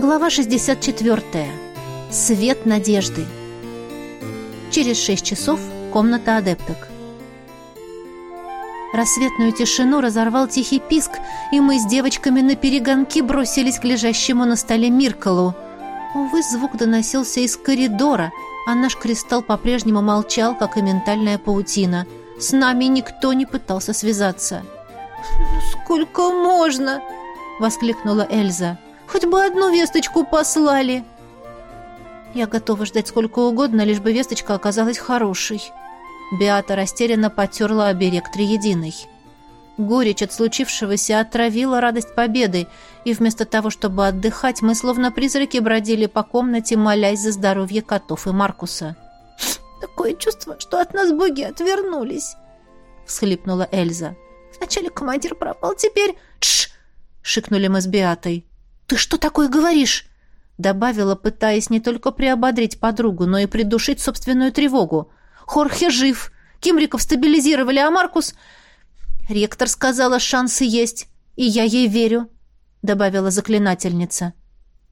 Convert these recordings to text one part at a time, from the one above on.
Глава 64. Свет надежды. Через шесть часов комната адепток. Рассветную тишину разорвал тихий писк, и мы с девочками на перегонки бросились к лежащему на столе Миркалу. Увы, звук доносился из коридора, а наш кристалл по-прежнему молчал, как и ментальная паутина. С нами никто не пытался связаться. «Ну, «Сколько можно?» — воскликнула Эльза. «Хоть бы одну весточку послали!» Я готова ждать сколько угодно, лишь бы весточка оказалась хорошей. Беата растерянно потерла оберег триединой. Горечь от случившегося отравила радость победы, и вместо того, чтобы отдыхать, мы словно призраки бродили по комнате, молясь за здоровье котов и Маркуса. «Такое чувство, что от нас боги отвернулись!» — всхлипнула Эльза. «Вначале командир пропал, теперь...» «Тш!» — шикнули мы с Беатой. «Ты что такое говоришь?» Добавила, пытаясь не только приободрить подругу, но и придушить собственную тревогу. Хорхе жив. Кимриков стабилизировали, а Маркус... Ректор сказала, шансы есть, и я ей верю, добавила заклинательница.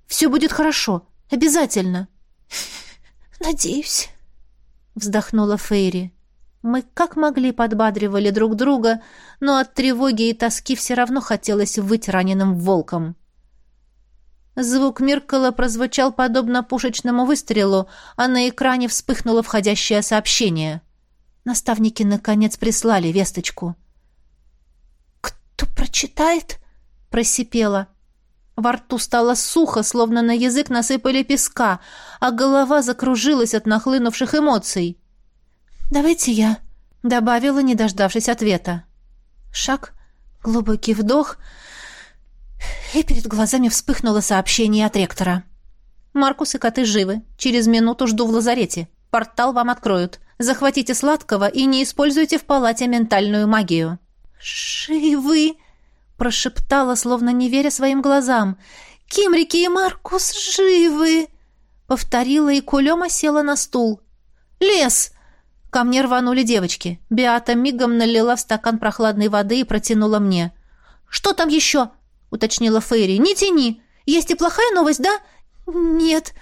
Все будет хорошо, обязательно. Надеюсь, вздохнула Фейри. Мы как могли подбадривали друг друга, но от тревоги и тоски все равно хотелось выть раненым волком. Звук Миркала прозвучал подобно пушечному выстрелу, а на экране вспыхнуло входящее сообщение. Наставники, наконец, прислали весточку. «Кто прочитает?» — просипела. Во рту стало сухо, словно на язык насыпали песка, а голова закружилась от нахлынувших эмоций. «Давайте я», — добавила, не дождавшись ответа. Шаг, глубокий вдох — и перед глазами вспыхнуло сообщение от ректора. «Маркус и коты живы. Через минуту жду в лазарете. Портал вам откроют. Захватите сладкого и не используйте в палате ментальную магию». «Живы!» — прошептала, словно не веря своим глазам. «Кимрики и Маркус живы!» Повторила и кулема села на стул. «Лес!» Ко мне рванули девочки. Биата мигом налила в стакан прохладной воды и протянула мне. «Что там еще?» — уточнила Фейри. «Не тяни! Есть и плохая новость, да?» «Нет,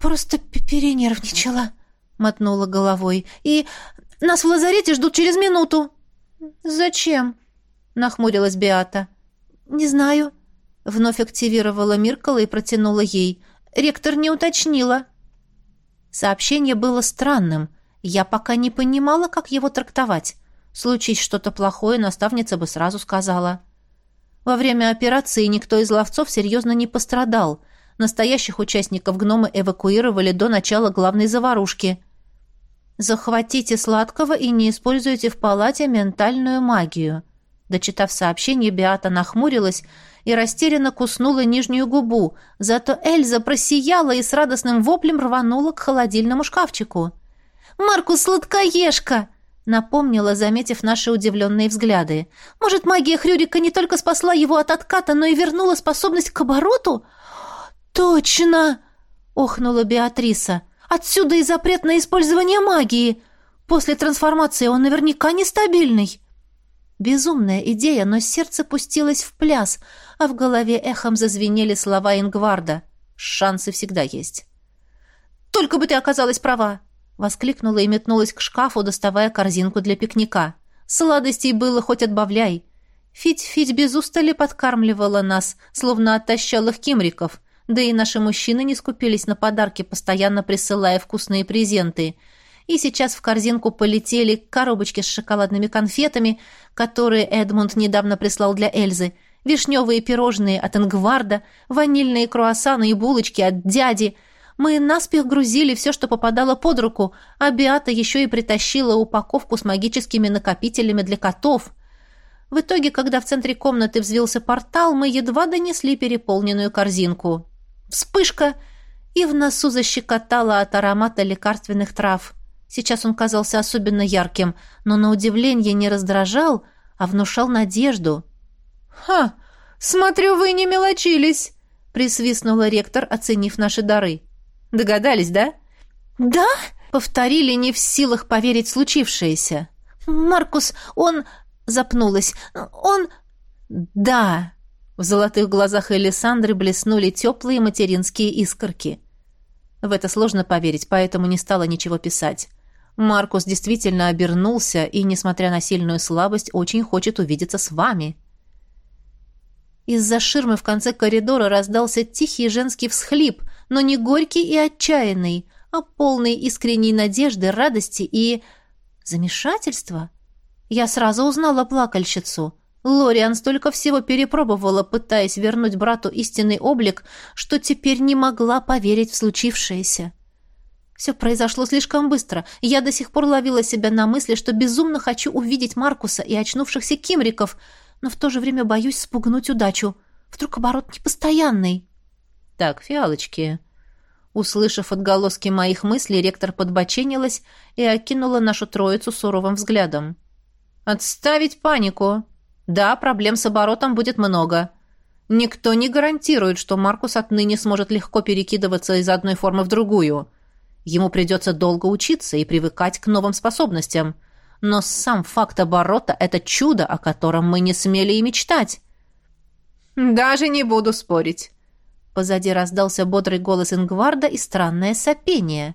просто перенервничала», — мотнула головой. «И нас в лазарете ждут через минуту». «Зачем?» — нахмурилась Беата. «Не знаю». Вновь активировала Миркала и протянула ей. «Ректор не уточнила». Сообщение было странным. Я пока не понимала, как его трактовать. Случись что-то плохое, наставница бы сразу сказала. Во время операции никто из ловцов серьезно не пострадал. Настоящих участников гномы эвакуировали до начала главной заварушки. «Захватите сладкого и не используйте в палате ментальную магию». Дочитав сообщение, Биата нахмурилась и растерянно куснула нижнюю губу. Зато Эльза просияла и с радостным воплем рванула к холодильному шкафчику. «Маркус, сладкоежка!» Напомнила, заметив наши удивленные взгляды. «Может, магия Хрюрика не только спасла его от отката, но и вернула способность к обороту?» «Точно!» — охнула Беатриса. «Отсюда и запрет на использование магии! После трансформации он наверняка нестабильный!» Безумная идея, но сердце пустилось в пляс, а в голове эхом зазвенели слова Ингварда. «Шансы всегда есть». «Только бы ты оказалась права!» Воскликнула и метнулась к шкафу, доставая корзинку для пикника. Сладостей было хоть отбавляй. Фить-фить без устали подкармливала нас, словно оттащал их кимриков. Да и наши мужчины не скупились на подарки, постоянно присылая вкусные презенты. И сейчас в корзинку полетели коробочки с шоколадными конфетами, которые Эдмунд недавно прислал для Эльзы, вишневые пирожные от Ингварда, ванильные круассаны и булочки от дяди — мы наспех грузили все, что попадало под руку, а Биата еще и притащила упаковку с магическими накопителями для котов. В итоге, когда в центре комнаты взвился портал, мы едва донесли переполненную корзинку. Вспышка! И в носу защекотала от аромата лекарственных трав. Сейчас он казался особенно ярким, но на удивление не раздражал, а внушал надежду. «Ха! Смотрю, вы не мелочились!» — присвистнула ректор, оценив наши дары. Догадались, да?» «Да?» — повторили, не в силах поверить случившееся. «Маркус, он...» — запнулась. «Он...» «Да!» — В золотых глазах Элисандры блеснули теплые материнские искорки. В это сложно поверить, поэтому не стала ничего писать. Маркус действительно обернулся и, несмотря на сильную слабость, очень хочет увидеться с вами. Из-за ширмы в конце коридора раздался тихий женский всхлип, но не горький и отчаянный, а полный искренней надежды, радости и... замешательства. Я сразу узнала плакальщицу. Лориан столько всего перепробовала, пытаясь вернуть брату истинный облик, что теперь не могла поверить в случившееся. Все произошло слишком быстро. Я до сих пор ловила себя на мысли, что безумно хочу увидеть Маркуса и очнувшихся кимриков, но в то же время боюсь спугнуть удачу. Вдруг оборот непостоянный. Так, фиалочки. Услышав отголоски моих мыслей, ректор подбоченилась и окинула нашу троицу суровым взглядом. «Отставить панику!» Да, проблем с оборотом будет много. Никто не гарантирует, что Маркус отныне сможет легко перекидываться из одной формы в другую. Ему придется долго учиться и привыкать к новым способностям. Но сам факт оборота — это чудо, о котором мы не смели и мечтать. «Даже не буду спорить». Позади раздался бодрый голос Ингварда и странное сопение.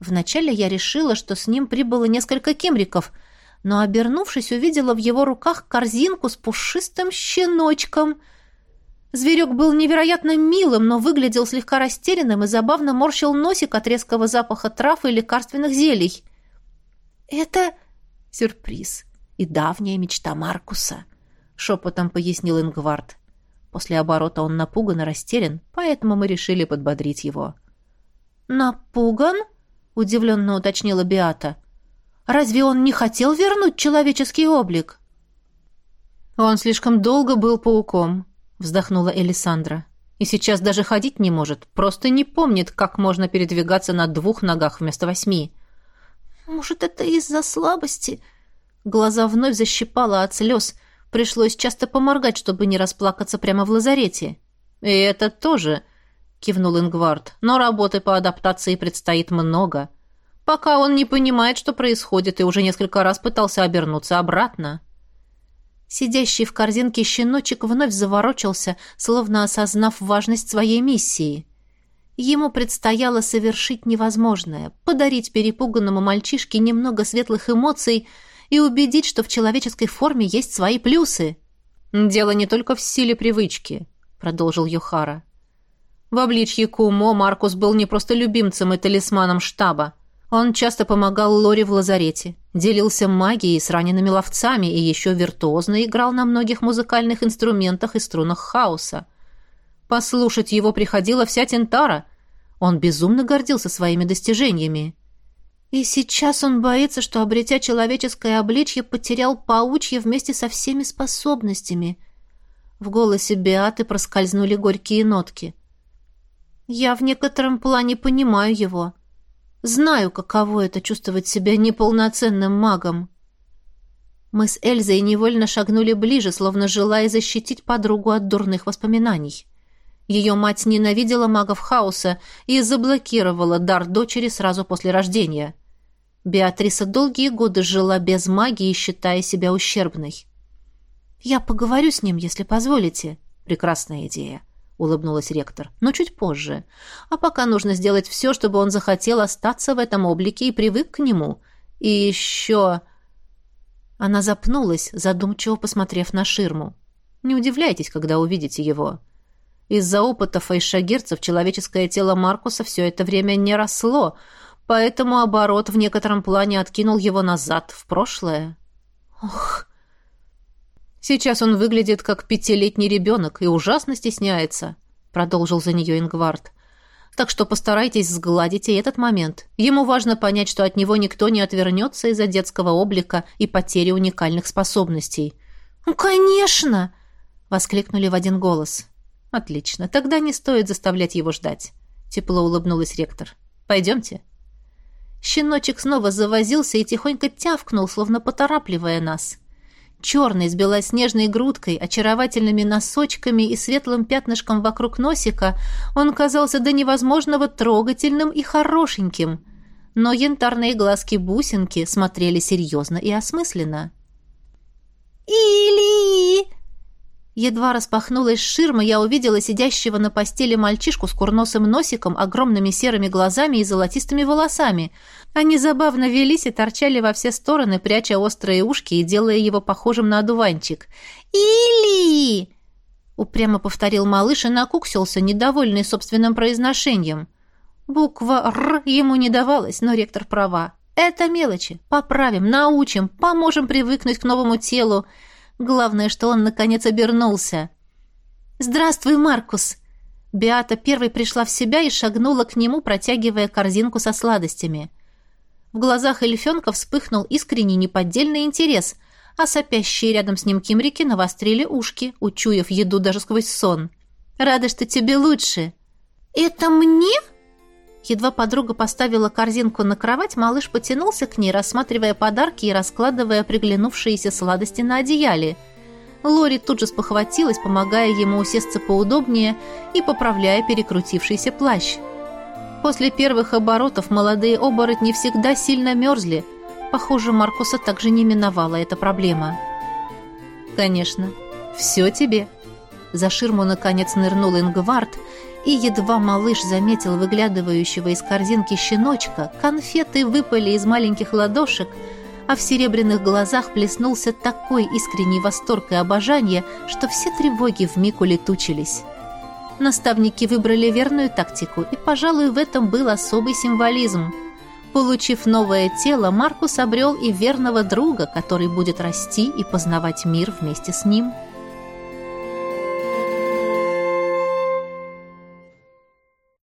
Вначале я решила, что с ним прибыло несколько кемриков — но, обернувшись, увидела в его руках корзинку с пушистым щеночком. Зверек был невероятно милым, но выглядел слегка растерянным и забавно морщил носик от резкого запаха трав и лекарственных зелий. «Это сюрприз и давняя мечта Маркуса», — шепотом пояснил Ингвард. После оборота он напуган и растерян, поэтому мы решили подбодрить его. «Напуган?» — удивленно уточнила Биата. — Разве он не хотел вернуть человеческий облик? Он слишком долго был пауком, вздохнула Элисандра. И сейчас даже ходить не может, просто не помнит, как можно передвигаться на двух ногах вместо восьми. Может, это из-за слабости? Глаза вновь защипало от слез. Пришлось часто поморгать, чтобы не расплакаться прямо в лазарете. И это тоже, кивнул Ингвард. Но работы по адаптации предстоит много пока он не понимает, что происходит, и уже несколько раз пытался обернуться обратно. Сидящий в корзинке щеночек вновь заворочился, словно осознав важность своей миссии. Ему предстояло совершить невозможное — подарить перепуганному мальчишке немного светлых эмоций и убедить, что в человеческой форме есть свои плюсы. «Дело не только в силе привычки», — продолжил Юхара. В обличье Кумо Маркус был не просто любимцем и талисманом штаба. Он часто помогал Лоре в лазарете, делился магией с ранеными ловцами и еще виртуозно играл на многих музыкальных инструментах и струнах хаоса. Послушать его приходила вся Тентара. Он безумно гордился своими достижениями. И сейчас он боится, что, обретя человеческое обличье, потерял паучье вместе со всеми способностями. В голосе Беаты проскользнули горькие нотки. «Я в некотором плане понимаю его». Знаю, каково это чувствовать себя неполноценным магом. Мы с Эльзой невольно шагнули ближе, словно желая защитить подругу от дурных воспоминаний. Ее мать ненавидела магов хаоса и заблокировала дар дочери сразу после рождения. Беатриса долгие годы жила без магии, считая себя ущербной. «Я поговорю с ним, если позволите». Прекрасная идея улыбнулась ректор. Но чуть позже. А пока нужно сделать все, чтобы он захотел остаться в этом облике и привык к нему. И еще... Она запнулась, задумчиво посмотрев на ширму. Не удивляйтесь, когда увидите его. Из-за опыта фейшагирцев человеческое тело Маркуса все это время не росло, поэтому оборот в некотором плане откинул его назад, в прошлое. Ох, Сейчас он выглядит как пятилетний ребенок и ужасно стесняется», — продолжил за нее Ингвард. «Так что постарайтесь сгладить и этот момент. Ему важно понять, что от него никто не отвернется из-за детского облика и потери уникальных способностей». «Ну, конечно!» — воскликнули в один голос. «Отлично. Тогда не стоит заставлять его ждать», — тепло улыбнулась ректор. «Пойдемте». Щеночек снова завозился и тихонько тявкнул, словно поторапливая нас. Черный, с белоснежной грудкой, очаровательными носочками и светлым пятнышком вокруг носика, он казался до невозможного трогательным и хорошеньким. Но янтарные глазки-бусинки смотрели серьезно и осмысленно. «Или...» Едва распахнулась ширма, я увидела сидящего на постели мальчишку с курносым носиком, огромными серыми глазами и золотистыми волосами. Они забавно велись и торчали во все стороны, пряча острые ушки и делая его похожим на одуванчик. «Или!» — упрямо повторил малыш и накуксился, недовольный собственным произношением. Буква «Р» ему не давалась, но ректор права. «Это мелочи. Поправим, научим, поможем привыкнуть к новому телу». Главное, что он, наконец, обернулся. «Здравствуй, Маркус!» Беата первой пришла в себя и шагнула к нему, протягивая корзинку со сладостями. В глазах эльфенка вспыхнул искренний неподдельный интерес, а сопящие рядом с ним кимрики навострили ушки, учуяв еду даже сквозь сон. «Рада, что тебе лучше!» «Это мне?» Едва подруга поставила корзинку на кровать, малыш потянулся к ней, рассматривая подарки и раскладывая приглянувшиеся сладости на одеяле. Лори тут же спохватилась, помогая ему усесться поудобнее и поправляя перекрутившийся плащ. После первых оборотов молодые оборотни всегда сильно мерзли. Похоже, Маркуса также не миновала эта проблема. «Конечно, все тебе». За ширму, наконец, нырнул Ингвард, и едва малыш заметил выглядывающего из корзинки щеночка, конфеты выпали из маленьких ладошек, а в серебряных глазах плеснулся такой искренний восторг и обожание, что все тревоги вмиг улетучились. Наставники выбрали верную тактику, и, пожалуй, в этом был особый символизм. Получив новое тело, Маркус обрел и верного друга, который будет расти и познавать мир вместе с ним –